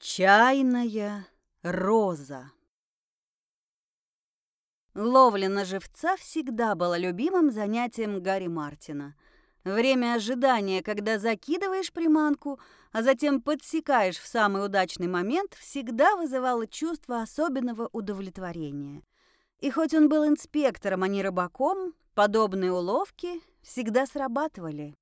Чайная роза. Ловля на живца всегда была любимым занятием Гарри Мартина. Время ожидания, когда закидываешь приманку, а затем подсекаешь в самый удачный момент, всегда вызывало чувство особенного удовлетворения. И хоть он был инспектором, а не рыбаком, подобные уловки всегда срабатывали.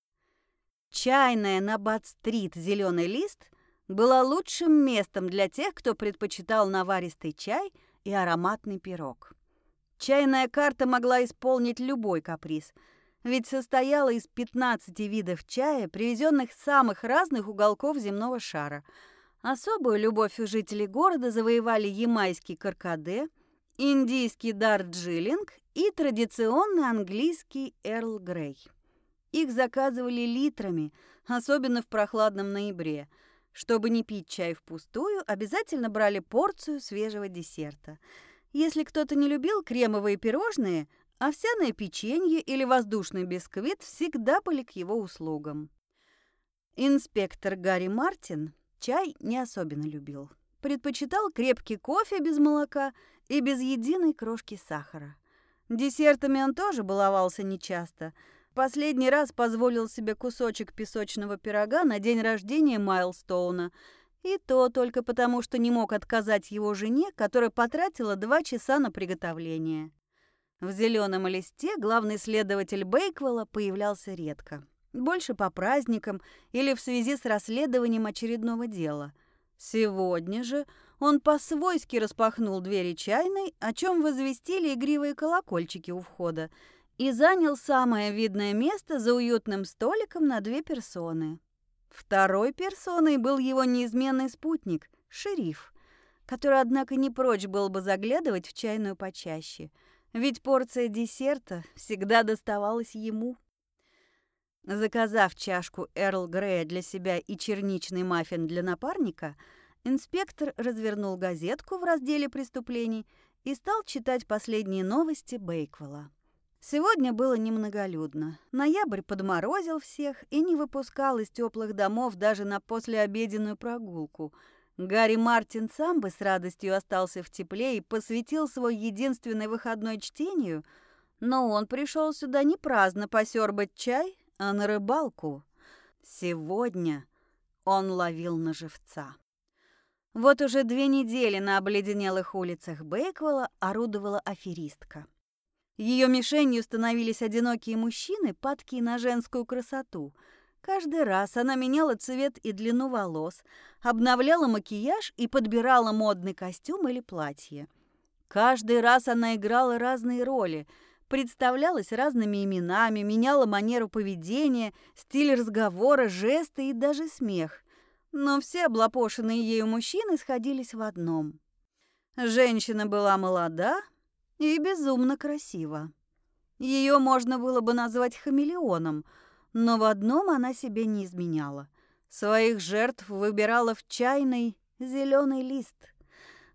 Чайная на Бат-стрит зеленый лист – была лучшим местом для тех, кто предпочитал наваристый чай и ароматный пирог. Чайная карта могла исполнить любой каприз, ведь состояла из 15 видов чая, привезенных с самых разных уголков земного шара. Особую любовь у жителей города завоевали ямайский каркаде, индийский дарджилинг и традиционный английский Эрл Грей. Их заказывали литрами, особенно в прохладном ноябре – чтобы не пить чай впустую, обязательно брали порцию свежего десерта. Если кто-то не любил кремовые пирожные, овсяное печенье или воздушный бисквит всегда были к его услугам. Инспектор Гарри Мартин чай не особенно любил. Предпочитал крепкий кофе без молока и без единой крошки сахара. Десертами он тоже баловался нечасто – Последний раз позволил себе кусочек песочного пирога на день рождения Майлстоуна. И то только потому, что не мог отказать его жене, которая потратила два часа на приготовление. В зеленом листе главный следователь Бейквелла появлялся редко. Больше по праздникам или в связи с расследованием очередного дела. Сегодня же он по-свойски распахнул двери чайной, о чем возвестили игривые колокольчики у входа – и занял самое видное место за уютным столиком на две персоны. Второй персоной был его неизменный спутник, шериф, который, однако, не прочь был бы заглядывать в чайную почаще, ведь порция десерта всегда доставалась ему. Заказав чашку Эрл Грея для себя и черничный маффин для напарника, инспектор развернул газетку в разделе преступлений и стал читать последние новости Бейквелла. Сегодня было немноголюдно. Ноябрь подморозил всех и не выпускал из теплых домов даже на послеобеденную прогулку. Гарри Мартин сам бы с радостью остался в тепле и посвятил свой единственный выходной чтению, но он пришел сюда не праздно посербать чай, а на рыбалку. Сегодня он ловил на живца. Вот уже две недели на обледенелых улицах Бейквелла орудовала аферистка. Ее мишенью становились одинокие мужчины, падкие на женскую красоту. Каждый раз она меняла цвет и длину волос, обновляла макияж и подбирала модный костюм или платье. Каждый раз она играла разные роли, представлялась разными именами, меняла манеру поведения, стиль разговора, жесты и даже смех. Но все облапошенные ею мужчины сходились в одном. Женщина была молода, и безумно красиво. Ее можно было бы назвать хамелеоном, но в одном она себе не изменяла. Своих жертв выбирала в чайный зеленый лист.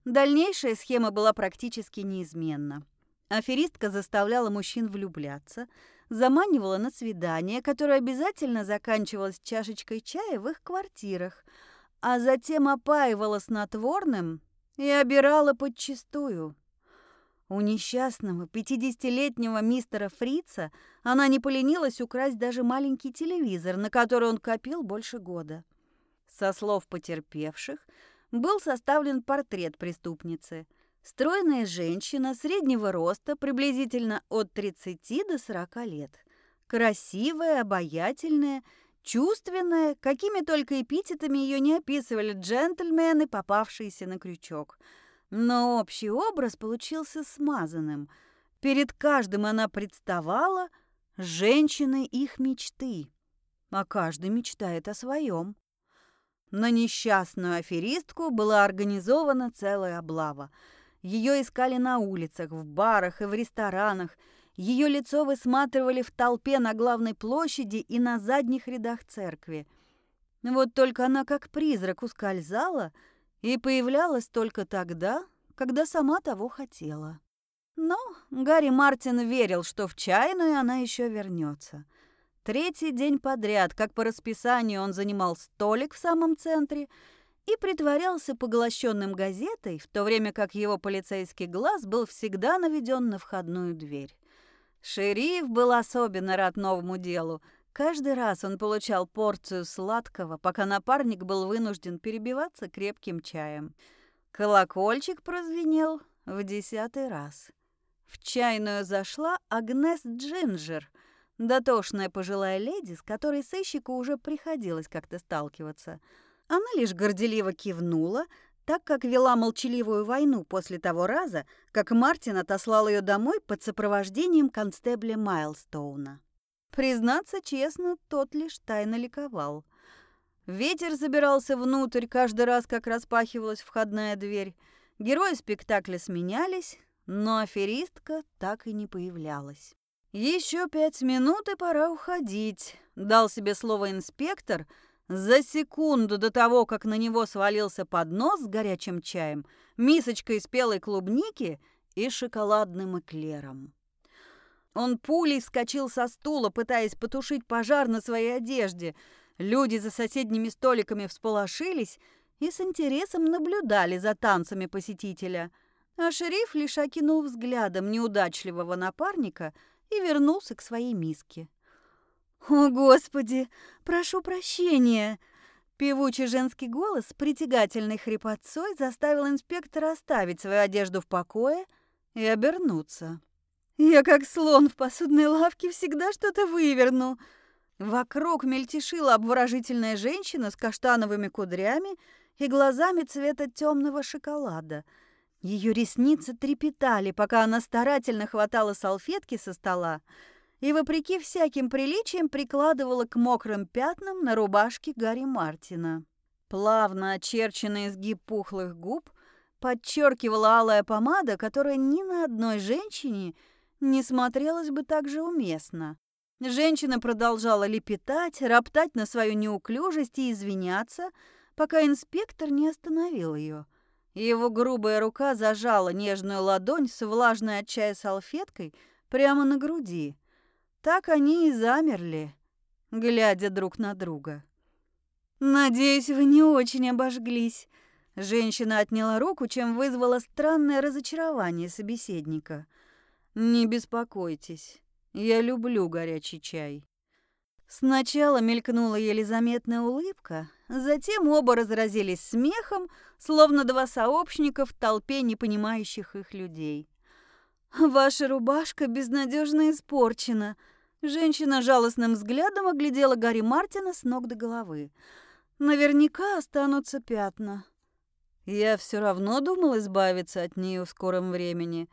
Дальнейшая схема была практически неизменна. Аферистка заставляла мужчин влюбляться, заманивала на свидание, которое обязательно заканчивалось чашечкой чая в их квартирах, а затем опаивала снотворным и обирала подчистую. У несчастного пятидесятилетнего мистера Фрица она не поленилась украсть даже маленький телевизор, на который он копил больше года. Со слов потерпевших был составлен портрет преступницы. Стройная женщина среднего роста, приблизительно от 30 до 40 лет. Красивая, обаятельная, чувственная, какими только эпитетами ее не описывали джентльмены, попавшиеся на крючок – но общий образ получился смазанным. Перед каждым она представала женщиной их мечты, а каждый мечтает о своем. На несчастную аферистку была организована целая облава. Ее искали на улицах, в барах и в ресторанах. Ее лицо высматривали в толпе на главной площади и на задних рядах церкви. Вот только она как призрак ускользала – и появлялась только тогда, когда сама того хотела. Но Гарри Мартин верил, что в чайную она еще вернется. Третий день подряд, как по расписанию, он занимал столик в самом центре и притворялся поглощенным газетой, в то время как его полицейский глаз был всегда наведен на входную дверь. Шериф был особенно рад новому делу. Каждый раз он получал порцию сладкого, пока напарник был вынужден перебиваться крепким чаем. Колокольчик прозвенел в десятый раз. В чайную зашла Агнес Джинджер, дотошная пожилая леди, с которой сыщику уже приходилось как-то сталкиваться. Она лишь горделиво кивнула, так как вела молчаливую войну после того раза, как Мартин отослал ее домой под сопровождением констебля Майлстоуна. Признаться честно, тот лишь тайно ликовал. Ветер забирался внутрь каждый раз, как распахивалась входная дверь. Герои спектакля сменялись, но аферистка так и не появлялась. Еще пять минут и пора уходить, дал себе слово инспектор. За секунду до того, как на него свалился поднос с горячим чаем, мисочкой спелой клубники и шоколадным эклером. Он пулей вскочил со стула, пытаясь потушить пожар на своей одежде. Люди за соседними столиками всполошились и с интересом наблюдали за танцами посетителя. А шериф лишь окинул взглядом неудачливого напарника и вернулся к своей миске. «О, Господи! Прошу прощения!» Певучий женский голос притягательной хрипотцой заставил инспектора оставить свою одежду в покое и обернуться. «Я как слон в посудной лавке всегда что-то выверну». Вокруг мельтешила обворожительная женщина с каштановыми кудрями и глазами цвета темного шоколада – ее ресницы трепетали, пока она старательно хватала салфетки со стола и, вопреки всяким приличиям, прикладывала к мокрым пятнам на рубашке Гарри Мартина. Плавно очерченный изгиб пухлых губ подчеркивала алая помада, которая ни на одной женщине не смотрелась бы так же уместно. Женщина продолжала лепетать, роптать на свою неуклюжесть и извиняться, пока инспектор не остановил ее. Его грубая рука зажала нежную ладонь с влажной от чая салфеткой прямо на груди. Так они и замерли, глядя друг на друга. «Надеюсь, вы не очень обожглись». Женщина отняла руку, чем вызвала странное разочарование собеседника. «Не беспокойтесь, я люблю горячий чай». Сначала мелькнула еле заметная улыбка, затем оба разразились смехом, словно два сообщника в толпе непонимающих их людей. «Ваша рубашка безнадежно испорчена», Женщина жалостным взглядом оглядела Гарри Мартина с ног до головы. Наверняка останутся пятна. Я все равно думал избавиться от нее в скором времени,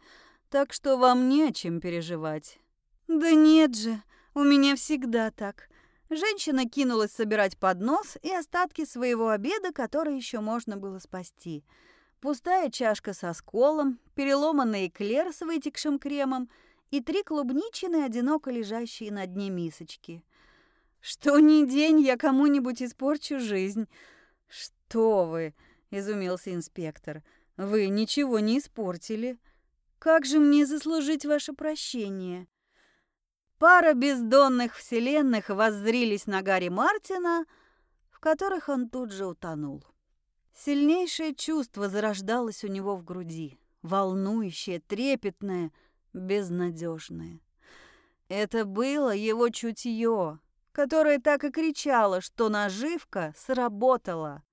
так что вам не о чем переживать. Да нет же, у меня всегда так. Женщина кинулась собирать поднос и остатки своего обеда, который еще можно было спасти. Пустая чашка со сколом, переломанный эклер с вытекшим кремом и три клубничины, одиноко лежащие на дне мисочки. «Что ни день я кому-нибудь испорчу жизнь». «Что вы!» — изумился инспектор. «Вы ничего не испортили. Как же мне заслужить ваше прощение?» Пара бездонных вселенных воззрились на Гарри Мартина, в которых он тут же утонул. Сильнейшее чувство зарождалось у него в груди, волнующее, трепетное, безнадежное. Это было его чутье, которое так и кричало, что наживка сработала.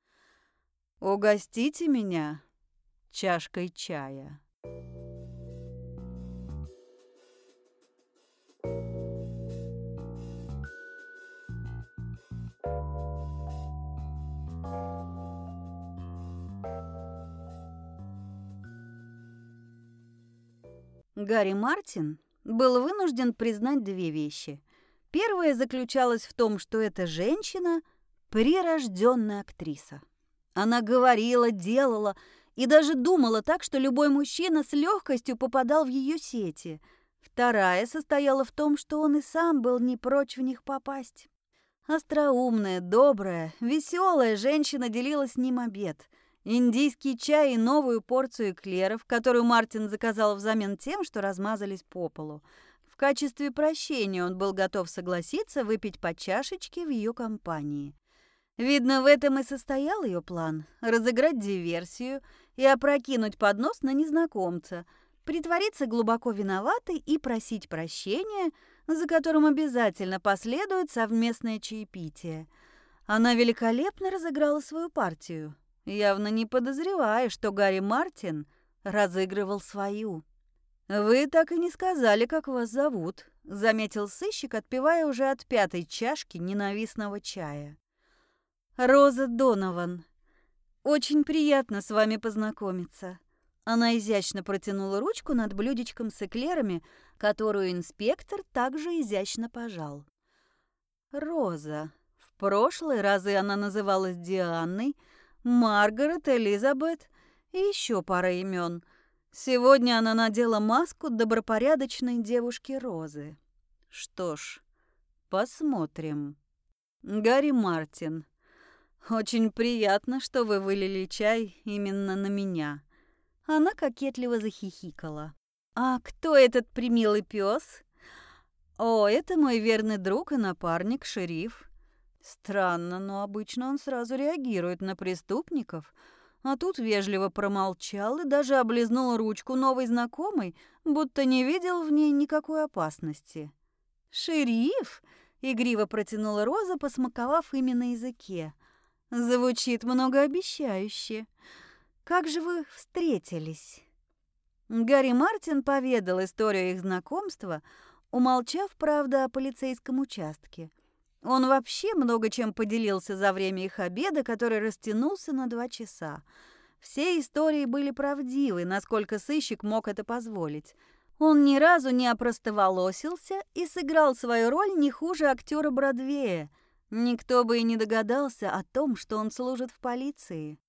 «Угостите меня чашкой чая». Гарри Мартин был вынужден признать две вещи. Первая заключалась в том, что эта женщина – прирожденная актриса. Она говорила, делала и даже думала так, что любой мужчина с легкостью попадал в ее сети. Вторая состояла в том, что он и сам был не прочь в них попасть. Остроумная, добрая, веселая женщина делила с ним обед – Индийский чай и новую порцию эклеров, которую Мартин заказал взамен тем, что размазались по полу. В качестве прощения он был готов согласиться выпить по чашечке в ее компании. Видно, в этом и состоял ее план – разыграть диверсию и опрокинуть поднос на незнакомца, притвориться глубоко виноватой и просить прощения, за которым обязательно последует совместное чаепитие. Она великолепно разыграла свою партию, явно не подозревая, что Гарри Мартин разыгрывал свою. «Вы так и не сказали, как вас зовут», — заметил сыщик, отпивая уже от пятой чашки ненавистного чая. «Роза Донован. Очень приятно с вами познакомиться». Она изящно протянула ручку над блюдечком с эклерами, которую инспектор также изящно пожал. «Роза. В прошлые разы она называлась Дианной, Маргарет, Элизабет и еще пара имен. Сегодня она надела маску добропорядочной девушки Розы. Что ж, посмотрим. Гарри Мартин. «Очень приятно, что вы вылили чай именно на меня». Она кокетливо захихикала. «А кто этот примилый пес? «О, это мой верный друг и напарник, шериф». Странно, но обычно он сразу реагирует на преступников, а тут вежливо промолчал и даже облизнул ручку новой знакомой, будто не видел в ней никакой опасности. «Шериф?» — игриво протянула Роза, посмаковав имя на языке — Звучит многообещающе. Как же вы встретились? Гарри Мартин поведал историю их знакомства, умолчав, правда, о полицейском участке. Он вообще много чем поделился за время их обеда, который растянулся на два часа. Все истории были правдивы, насколько сыщик мог это позволить. Он ни разу не опростоволосился и сыграл свою роль не хуже актера Бродвея – Никто бы и не догадался о том, что он служит в полиции.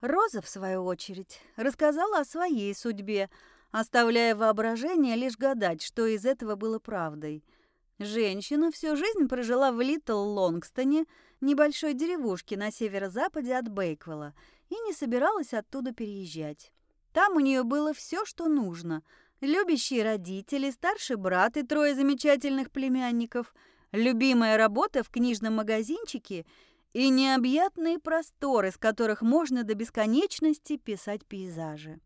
Роза, в свою очередь, рассказала о своей судьбе, оставляя воображение лишь гадать, что из этого было правдой. Женщина всю жизнь прожила в Литл Лонгстоне, небольшой деревушке на северо-западе от Бейквелла, и не собиралась оттуда переезжать. Там у нее было все, что нужно. Любящие родители, старший брат и трое замечательных племянников – любимая работа в книжном магазинчике и необъятные просторы, с которых можно до бесконечности писать пейзажи.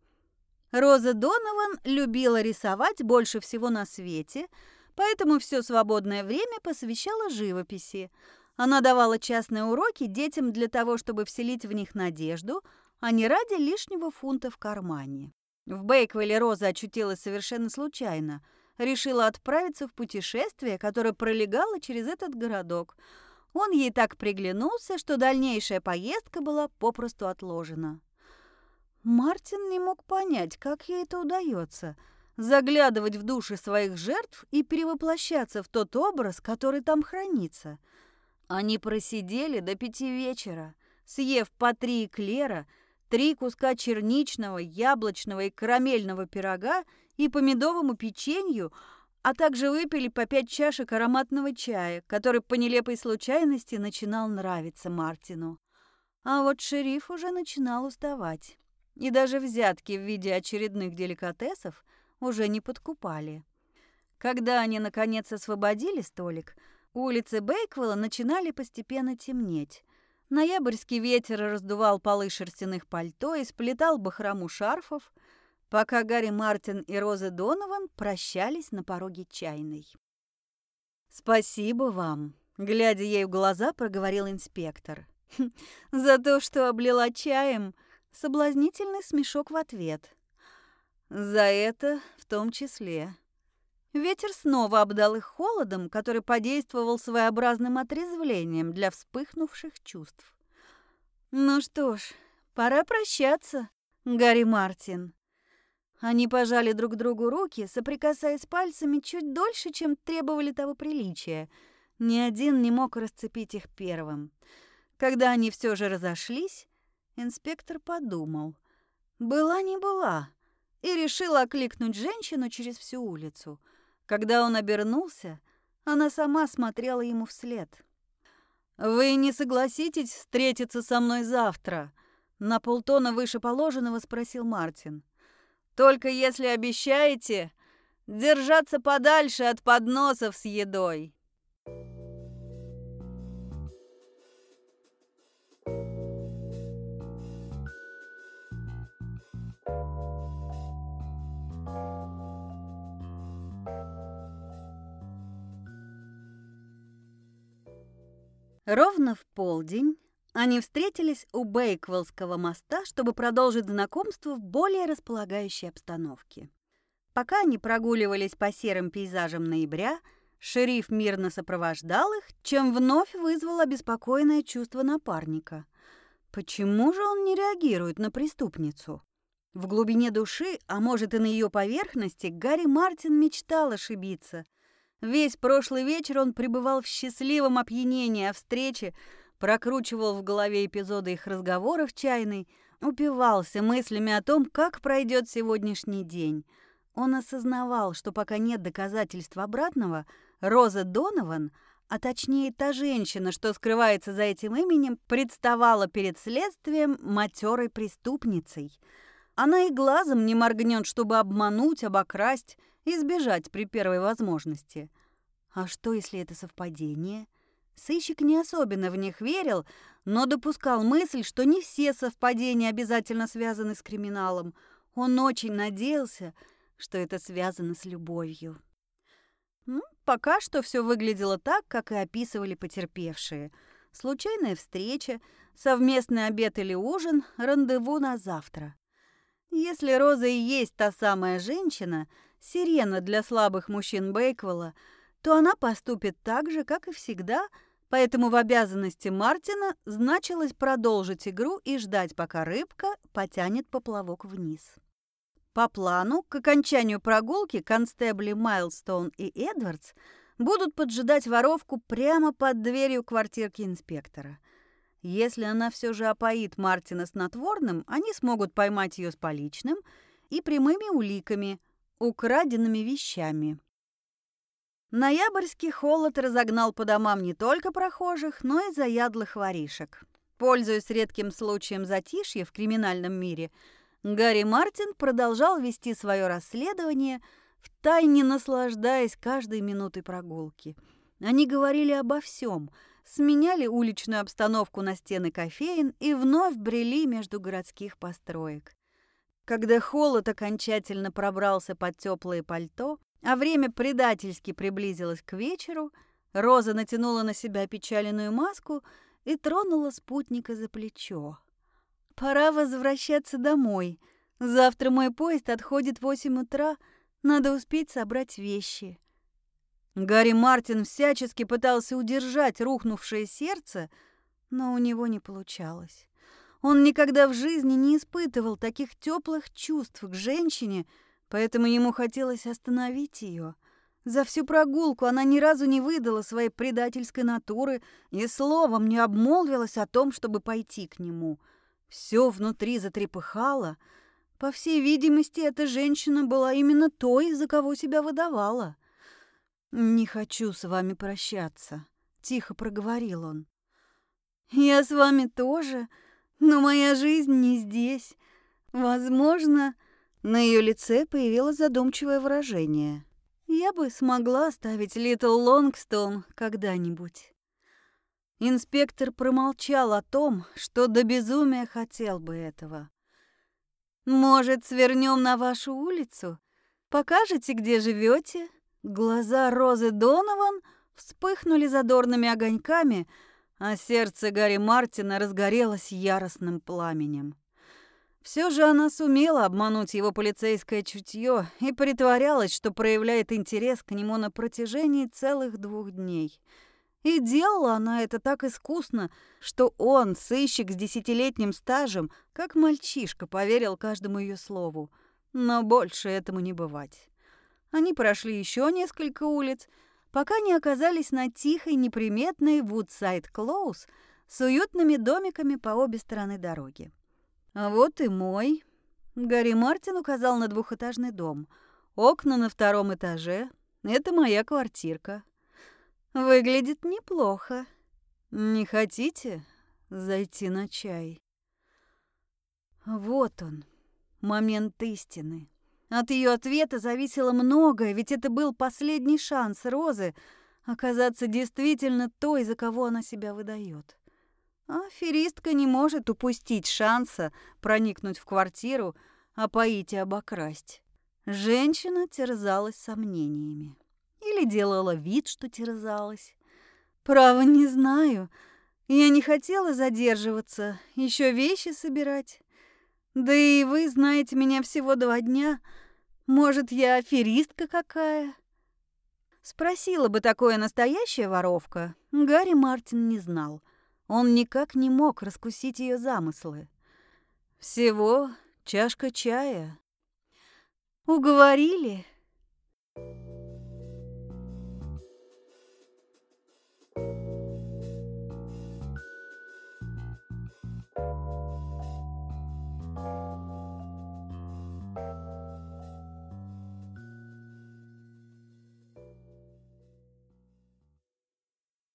Роза Донован любила рисовать больше всего на свете, поэтому все свободное время посвящала живописи. Она давала частные уроки детям для того, чтобы вселить в них надежду, а не ради лишнего фунта в кармане. В Бейквелле Роза очутилась совершенно случайно – решила отправиться в путешествие, которое пролегало через этот городок. Он ей так приглянулся, что дальнейшая поездка была попросту отложена. Мартин не мог понять, как ей это удается – заглядывать в души своих жертв и перевоплощаться в тот образ, который там хранится. Они просидели до пяти вечера, съев по три эклера, три куска черничного, яблочного и карамельного пирога и по медовому печенью, а также выпили по пять чашек ароматного чая, который по нелепой случайности начинал нравиться Мартину. А вот шериф уже начинал уставать. И даже взятки в виде очередных деликатесов уже не подкупали. Когда они, наконец, освободили столик, улицы Бейквелла начинали постепенно темнеть. Ноябрьский ветер раздувал полы шерстяных пальто и сплетал бахрому шарфов – пока Гарри Мартин и Роза Донован прощались на пороге чайной. «Спасибо вам», — глядя ей в глаза, проговорил инспектор. «Хм, «За то, что облила чаем», — соблазнительный смешок в ответ. «За это в том числе». Ветер снова обдал их холодом, который подействовал своеобразным отрезвлением для вспыхнувших чувств. «Ну что ж, пора прощаться, Гарри Мартин». Они пожали друг другу руки, соприкасаясь пальцами чуть дольше, чем требовали того приличия. Ни один не мог расцепить их первым. Когда они все же разошлись, инспектор подумал. Была не была. И решил окликнуть женщину через всю улицу. Когда он обернулся, она сама смотрела ему вслед. «Вы не согласитесь встретиться со мной завтра?» На полтона выше положенного спросил Мартин. Только если обещаете держаться подальше от подносов с едой. Ровно в полдень они встретились у Бейквеллского моста, чтобы продолжить знакомство в более располагающей обстановке. Пока они прогуливались по серым пейзажам ноября, шериф мирно сопровождал их, чем вновь вызвал обеспокоенное чувство напарника. Почему же он не реагирует на преступницу? В глубине души, а может и на ее поверхности, Гарри Мартин мечтал ошибиться. Весь прошлый вечер он пребывал в счастливом опьянении о встрече, прокручивал в голове эпизоды их разговоров чайной, упивался мыслями о том, как пройдет сегодняшний день. Он осознавал, что пока нет доказательств обратного, Роза Донован, а точнее та женщина, что скрывается за этим именем, представала перед следствием матерой преступницей – она и глазом не моргнет, чтобы обмануть, обокрасть и сбежать при первой возможности. А что, если это совпадение? Сыщик не особенно в них верил, но допускал мысль, что не все совпадения обязательно связаны с криминалом. Он очень надеялся, что это связано с любовью. Ну, пока что все выглядело так, как и описывали потерпевшие. Случайная встреча, совместный обед или ужин, рандеву на завтра. Если Роза и есть та самая женщина, сирена для слабых мужчин Бейквелла, то она поступит так же, как и всегда, поэтому в обязанности Мартина значилось продолжить игру и ждать, пока рыбка потянет поплавок вниз. По плану, к окончанию прогулки констебли Майлстоун и Эдвардс будут поджидать воровку прямо под дверью квартирки инспектора – если она все же опоит Мартина снотворным, они смогут поймать ее с поличным и прямыми уликами, украденными вещами. Ноябрьский холод разогнал по домам не только прохожих, но и заядлых воришек. Пользуясь редким случаем затишья в криминальном мире, Гарри Мартин продолжал вести свое расследование, втайне наслаждаясь каждой минутой прогулки. Они говорили обо всем – сменяли уличную обстановку на стены кофеин и вновь брели между городских построек. Когда холод окончательно пробрался под теплое пальто, а время предательски приблизилось к вечеру, Роза натянула на себя печаленную маску и тронула спутника за плечо. «Пора возвращаться домой. Завтра мой поезд отходит в восемь утра. Надо успеть собрать вещи». Гарри Мартин всячески пытался удержать рухнувшее сердце, но у него не получалось. Он никогда в жизни не испытывал таких теплых чувств к женщине, поэтому ему хотелось остановить ее. За всю прогулку она ни разу не выдала своей предательской натуры и словом не обмолвилась о том, чтобы пойти к нему. Все внутри затрепыхало. По всей видимости, эта женщина была именно той, за кого себя выдавала. «Не хочу с вами прощаться», — тихо проговорил он. «Я с вами тоже, но моя жизнь не здесь. Возможно...» На ее лице появилось задумчивое выражение. «Я бы смогла оставить Литл Лонгстон когда-нибудь». Инспектор промолчал о том, что до безумия хотел бы этого. «Может, свернем на вашу улицу? Покажете, где живете? Глаза Розы Донован вспыхнули задорными огоньками, а сердце Гарри Мартина разгорелось яростным пламенем. Все же она сумела обмануть его полицейское чутье и притворялась, что проявляет интерес к нему на протяжении целых двух дней. И делала она это так искусно, что он, сыщик с десятилетним стажем, как мальчишка, поверил каждому ее слову. Но больше этому не бывать. Они прошли еще несколько улиц, пока не оказались на тихой, неприметной Вудсайд Клоус с уютными домиками по обе стороны дороги. А вот и мой. Гарри Мартин указал на двухэтажный дом. Окна на втором этаже. Это моя квартирка. Выглядит неплохо. Не хотите зайти на чай? Вот он, момент истины. От ее ответа зависело многое, ведь это был последний шанс Розы оказаться действительно той, за кого она себя выдает. А аферистка не может упустить шанса проникнуть в квартиру, опоить и обокрасть. Женщина терзалась сомнениями. Или делала вид, что терзалась. Право не знаю. Я не хотела задерживаться, еще вещи собирать. Да и вы знаете меня всего два дня. Может, я аферистка какая?» Спросила бы такое настоящая воровка, Гарри Мартин не знал. Он никак не мог раскусить ее замыслы. Всего чашка чая. «Уговорили?»